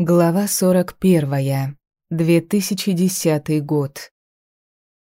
Глава 41. 2010 год.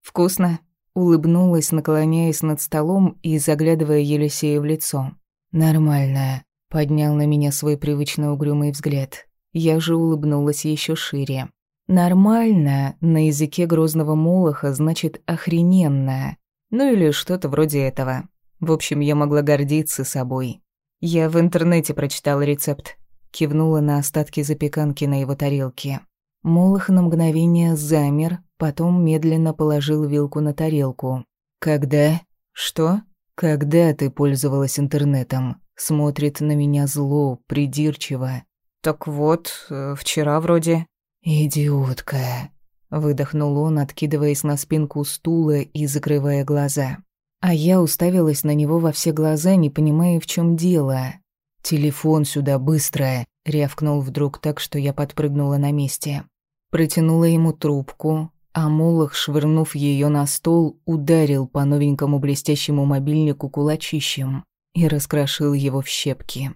«Вкусно?» — улыбнулась, наклоняясь над столом и заглядывая Елисею в лицо. «Нормально», — поднял на меня свой привычно угрюмый взгляд. Я же улыбнулась еще шире. «Нормально» на языке грозного молоха значит «охрененно». Ну или что-то вроде этого. В общем, я могла гордиться собой. Я в интернете прочитала рецепт кивнула на остатки запеканки на его тарелке. Молох на мгновение замер, потом медленно положил вилку на тарелку. «Когда?» «Что?» «Когда ты пользовалась интернетом?» Смотрит на меня зло, придирчиво. «Так вот, э, вчера вроде». «Идиотка», — выдохнул он, откидываясь на спинку стула и закрывая глаза. А я уставилась на него во все глаза, не понимая, в чем дело. «Телефон сюда, быстро!» — рявкнул вдруг так, что я подпрыгнула на месте. Протянула ему трубку, а Молох, швырнув ее на стол, ударил по новенькому блестящему мобильнику кулачищем и раскрошил его в щепки.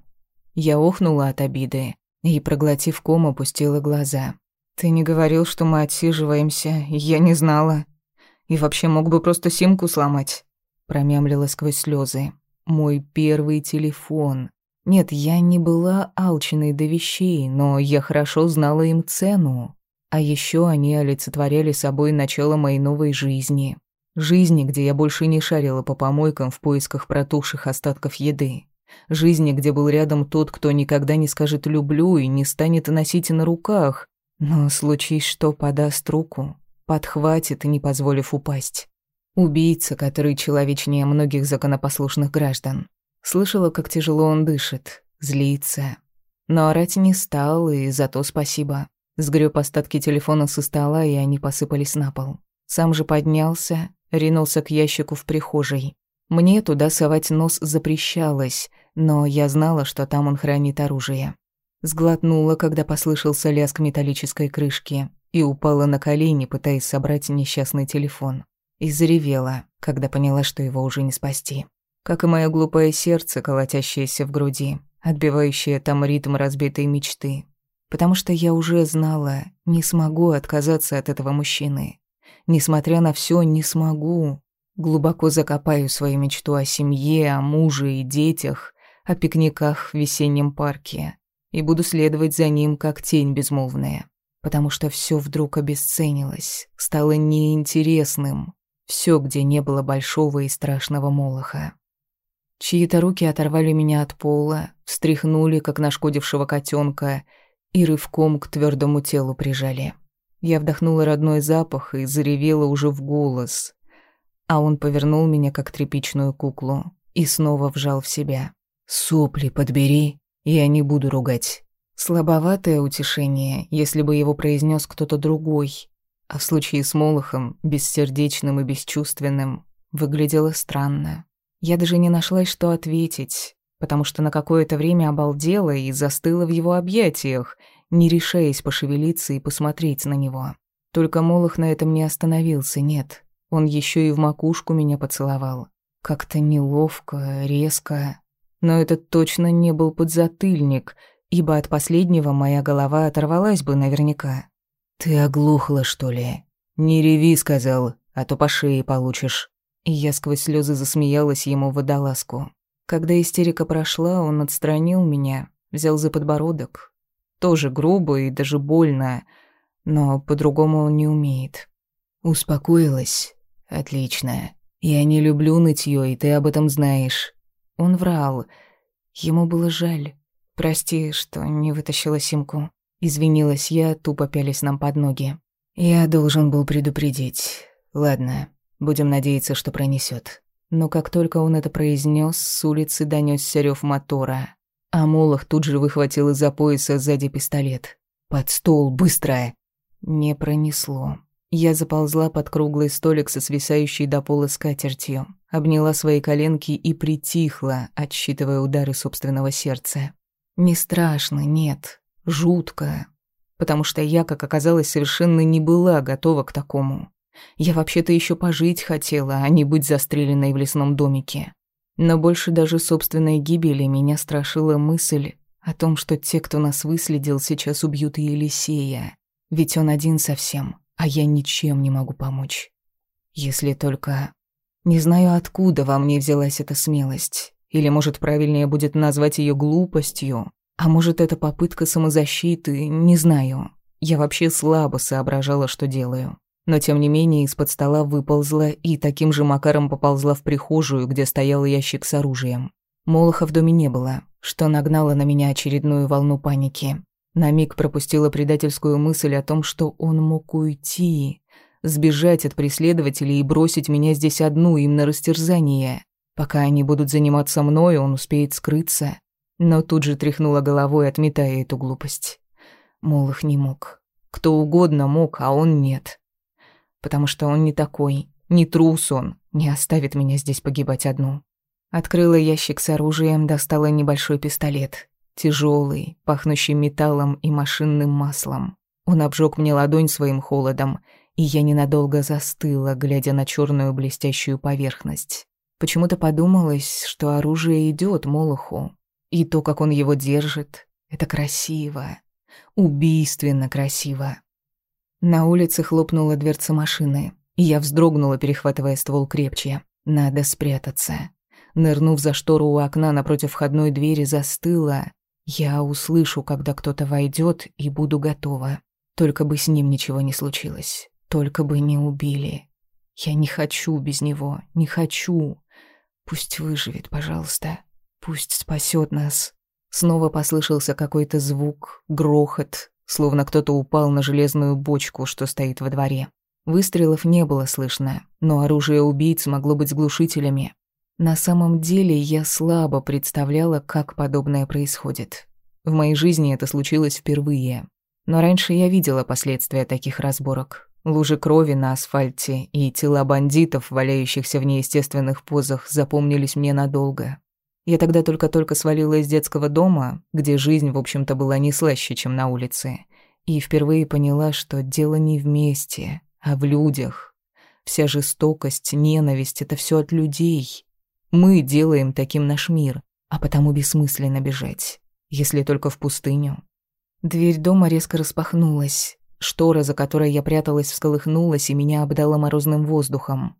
Я охнула от обиды и, проглотив ком, опустила глаза. «Ты не говорил, что мы отсиживаемся, я не знала. И вообще мог бы просто симку сломать», — промямлила сквозь слезы. «Мой первый телефон. Нет, я не была алчной до вещей, но я хорошо знала им цену. А еще они олицетворяли собой начало моей новой жизни. Жизни, где я больше не шарила по помойкам в поисках протухших остатков еды. Жизни, где был рядом тот, кто никогда не скажет «люблю» и не станет носить на руках, но случись что, подаст руку, подхватит, не позволив упасть. Убийца, который человечнее многих законопослушных граждан. Слышала, как тяжело он дышит, злится. Но орать не стал, и зато спасибо. Сгреб остатки телефона со стола, и они посыпались на пол. Сам же поднялся, ринулся к ящику в прихожей. Мне туда совать нос запрещалось, но я знала, что там он хранит оружие. Сглотнула, когда послышался лязг металлической крышки, и упала на колени, пытаясь собрать несчастный телефон. И заревела, когда поняла, что его уже не спасти как и мое глупое сердце, колотящееся в груди, отбивающее там ритм разбитой мечты. Потому что я уже знала, не смогу отказаться от этого мужчины. Несмотря на все, не смогу. Глубоко закопаю свою мечту о семье, о муже и детях, о пикниках в весеннем парке. И буду следовать за ним, как тень безмолвная. Потому что все вдруг обесценилось, стало неинтересным. Все, где не было большого и страшного молоха. Чьи-то руки оторвали меня от пола, встряхнули, как нашкодившего котенка, и рывком к твердому телу прижали. Я вдохнула родной запах и заревела уже в голос. А он повернул меня, как тряпичную куклу, и снова вжал в себя. «Сопли подбери, я не буду ругать». Слабоватое утешение, если бы его произнес кто-то другой, а в случае с Молохом, бессердечным и бесчувственным, выглядело странно. Я даже не нашлась, что ответить, потому что на какое-то время обалдела и застыла в его объятиях, не решаясь пошевелиться и посмотреть на него. Только Молох на этом не остановился, нет. Он еще и в макушку меня поцеловал. Как-то неловко, резко. Но это точно не был подзатыльник, ибо от последнего моя голова оторвалась бы наверняка. «Ты оглухла, что ли?» «Не реви», — сказал, — «а то по шее получишь». И я сквозь слезы засмеялась ему в водолазку. Когда истерика прошла, он отстранил меня, взял за подбородок. Тоже грубо и даже больно, но по-другому он не умеет. Успокоилась? Отлично. Я не люблю нытьё, и ты об этом знаешь. Он врал. Ему было жаль. Прости, что не вытащила симку. Извинилась я, тупо пялись нам под ноги. Я должен был предупредить. Ладно, Будем надеяться, что пронесет. Но как только он это произнес, с улицы донесся рев мотора. А Молох тут же выхватил из-за пояса сзади пистолет. «Под стол, быстро!» Не пронесло. Я заползла под круглый столик со свисающей до пола скатертью, обняла свои коленки и притихла, отсчитывая удары собственного сердца. Не страшно, нет, жутко, потому что я, как оказалось, совершенно не была готова к такому. Я вообще-то еще пожить хотела, а не быть застреленной в лесном домике. Но больше даже собственной гибели меня страшила мысль О том, что те, кто нас выследил, сейчас убьют и Елисея. Ведь он один совсем, а я ничем не могу помочь. Если только... Не знаю, откуда во мне взялась эта смелость. Или, может, правильнее будет назвать ее глупостью. А может, это попытка самозащиты, не знаю. Я вообще слабо соображала, что делаю. Но, тем не менее, из-под стола выползла и таким же макаром поползла в прихожую, где стоял ящик с оружием. Молоха в доме не было, что нагнало на меня очередную волну паники. На миг пропустила предательскую мысль о том, что он мог уйти, сбежать от преследователей и бросить меня здесь одну им на растерзание. Пока они будут заниматься мной, он успеет скрыться. Но тут же тряхнула головой, отметая эту глупость. Молох не мог. Кто угодно мог, а он нет. Потому что он не такой, не трус он, не оставит меня здесь погибать одну. Открыла ящик с оружием, достала небольшой пистолет. Тяжелый, пахнущий металлом и машинным маслом. Он обжег мне ладонь своим холодом, и я ненадолго застыла, глядя на черную блестящую поверхность. Почему-то подумалось, что оружие идет Молоху. И то, как он его держит, это красиво. Убийственно красиво. На улице хлопнула дверца машины, я вздрогнула, перехватывая ствол крепче. Надо спрятаться. Нырнув за штору у окна напротив входной двери, застыла. Я услышу, когда кто-то войдет, и буду готова. Только бы с ним ничего не случилось. Только бы не убили. Я не хочу без него, не хочу. Пусть выживет, пожалуйста. Пусть спасет нас. Снова послышался какой-то звук, грохот, словно кто-то упал на железную бочку, что стоит во дворе. Выстрелов не было слышно, но оружие убийц могло быть с глушителями. На самом деле я слабо представляла, как подобное происходит. В моей жизни это случилось впервые. Но раньше я видела последствия таких разборок. Лужи крови на асфальте и тела бандитов, валяющихся в неестественных позах, запомнились мне надолго. Я тогда только-только свалила из детского дома, где жизнь, в общем-то, была не слаще, чем на улице, и впервые поняла, что дело не в месте, а в людях. Вся жестокость, ненависть — это все от людей. Мы делаем таким наш мир, а потому бессмысленно бежать, если только в пустыню. Дверь дома резко распахнулась. Штора, за которой я пряталась, всколыхнулась и меня обдала морозным воздухом.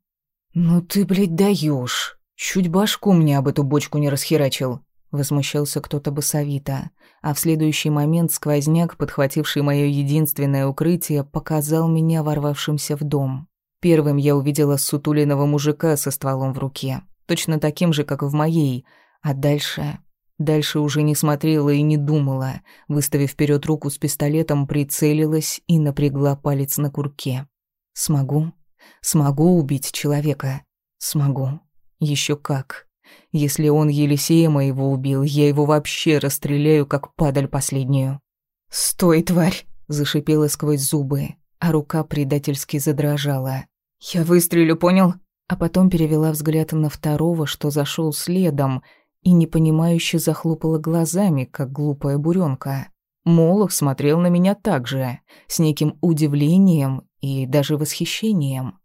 «Ну ты, блядь, даёшь! Чуть башку мне об эту бочку не расхерачил!» Возмущался кто-то басовито, а в следующий момент сквозняк, подхвативший моё единственное укрытие, показал меня ворвавшимся в дом. Первым я увидела сутулиного мужика со стволом в руке, точно таким же, как в моей, а дальше Дальше уже не смотрела и не думала, выставив вперед руку с пистолетом, прицелилась и напрягла палец на курке. Смогу? Смогу убить человека? Смогу. Еще как. Если он Елисея моего убил, я его вообще расстреляю, как падаль последнюю. «Стой, тварь!» — зашипела сквозь зубы, а рука предательски задрожала. «Я выстрелю, понял?» А потом перевела взгляд на второго, что зашел следом, и непонимающе захлопала глазами, как глупая буренка. Молох смотрел на меня так же, с неким удивлением и даже восхищением.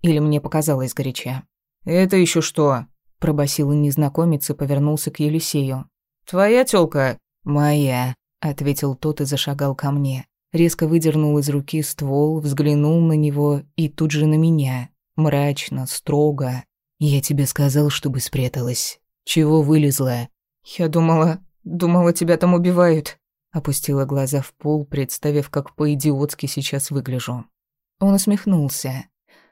Или мне показалось горяча. «Это еще что?» – пробасил незнакомец и повернулся к Елисею. «Твоя тёлка?» «Моя», – ответил тот и зашагал ко мне. Резко выдернул из руки ствол, взглянул на него и тут же на меня. Мрачно, строго. «Я тебе сказал, чтобы спряталась. Чего вылезла? Я думала, думала, тебя там убивают. Опустила глаза в пол, представив, как по-идиотски сейчас выгляжу. Он усмехнулся.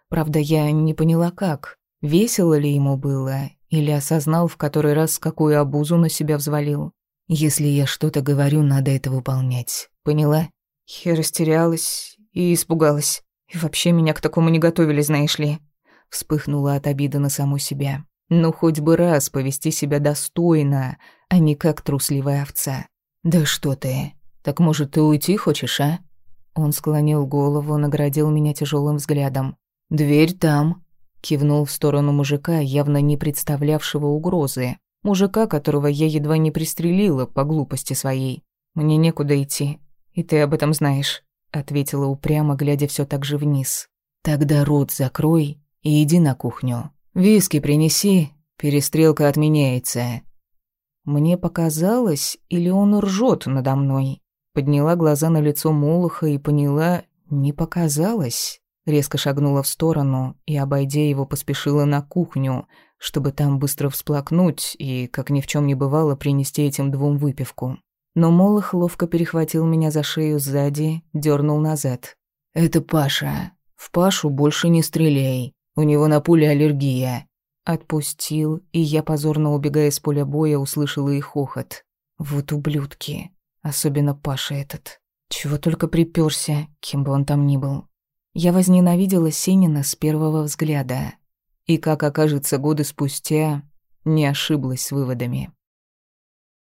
Правда, я не поняла как. Весело ли ему было, или осознал в который раз, какую обузу на себя взвалил. Если я что-то говорю, надо это выполнять. Поняла? Я растерялась и испугалась. И вообще меня к такому не готовили, знаешь ли. Вспыхнула от обиды на саму себя. Ну, хоть бы раз повести себя достойно, а не как трусливая овца. «Да что ты? Так, может, ты уйти хочешь, а?» Он склонил голову, наградил меня тяжелым взглядом. «Дверь там», — кивнул в сторону мужика, явно не представлявшего угрозы. Мужика, которого я едва не пристрелила по глупости своей. «Мне некуда идти, и ты об этом знаешь», — ответила упрямо, глядя все так же вниз. «Тогда рот закрой и иди на кухню. «Виски принеси, перестрелка отменяется». Мне показалось, или он ржет надо мной? Подняла глаза на лицо Молоха и поняла, не показалось. Резко шагнула в сторону и, обойдя его, поспешила на кухню, чтобы там быстро всплакнуть и, как ни в чем не бывало, принести этим двум выпивку. Но Молох ловко перехватил меня за шею сзади, дернул назад. «Это Паша. В Пашу больше не стреляй. У него на пуле аллергия». Отпустил, и я, позорно убегая с поля боя, услышала их хохот. «Вот ублюдки. Особенно Паша этот. Чего только припёрся, кем бы он там ни был». Я возненавидела Сенина с первого взгляда. И, как окажется годы спустя, не ошиблась с выводами.